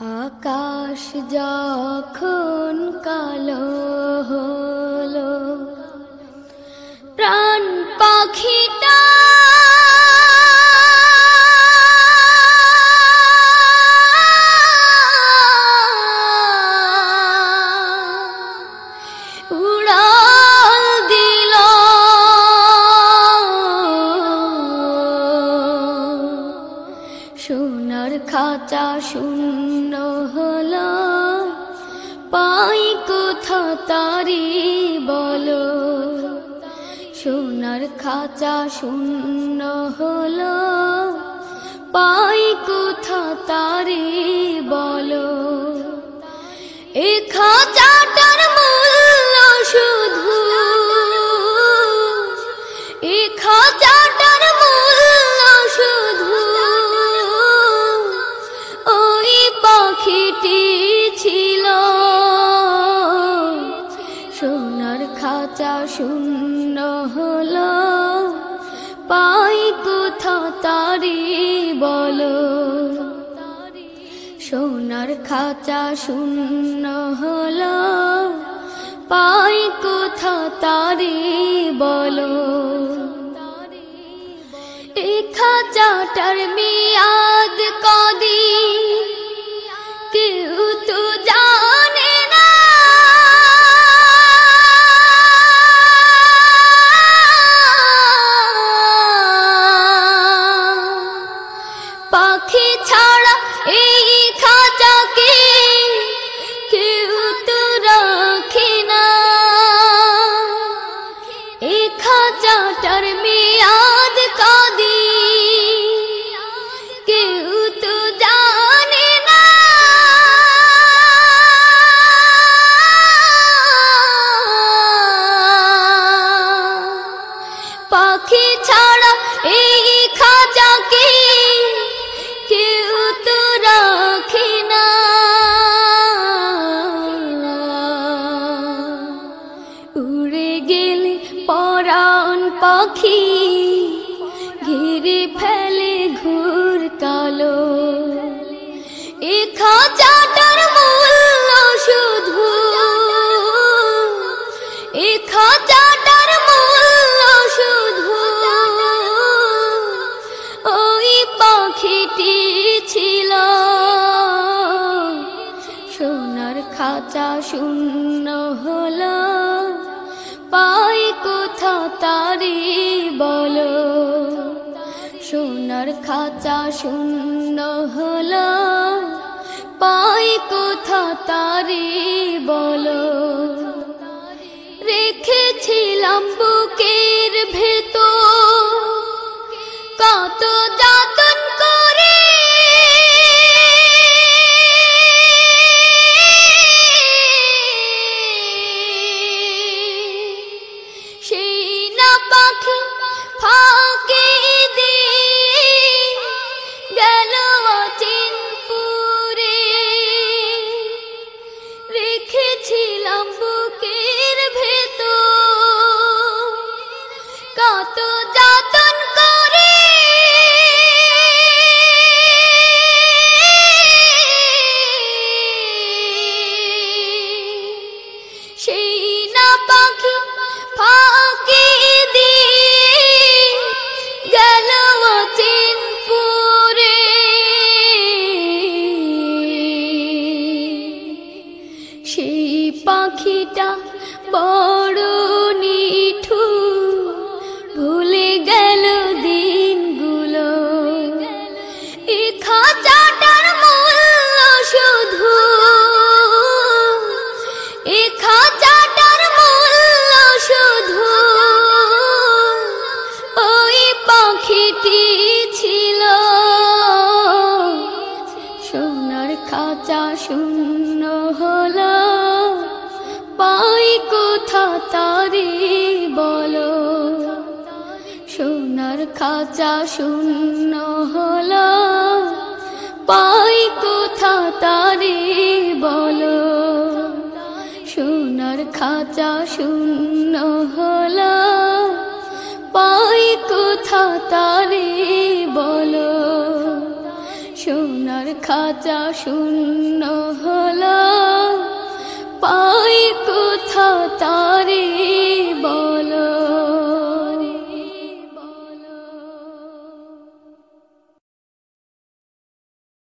आकाश जाखून कालो हो সোনার খাঁচা শূন্য হলো। পাই কোথা তারি বলো। সোনার খাঁচা শূন্য হলো। পাই কোথা তারি বলো। এ খাঁচাটার খাঁচা শূন্য হলো। পাই কোথা তারি বলো। সোনার খাঁচা শূন্য হলো। পাই কোথা তারি বলো। এই খাঁচাটার মেয়াদ কদি এই খাঁচাকে কেউ উড়ে ঘিরে ফেলে ঘুর কালো এ খাঁচাটার খাঁচা শূন্য হলো। পাই কোথা তারি বলো। সোনার খাঁচা শূন্য হলো। পাই কোথা তারি বলো। রেখেছিলাম বুকের ভেতর। কত যাতন Bơ তারি বলো, সোনার খাঁচা শূন্য হলো, পাই কোথা তারি বলো, সোনার খাঁচা শূন্য হলো, পাই কোথা তারি বলো, সোনার খাঁচা শূন্য হলো।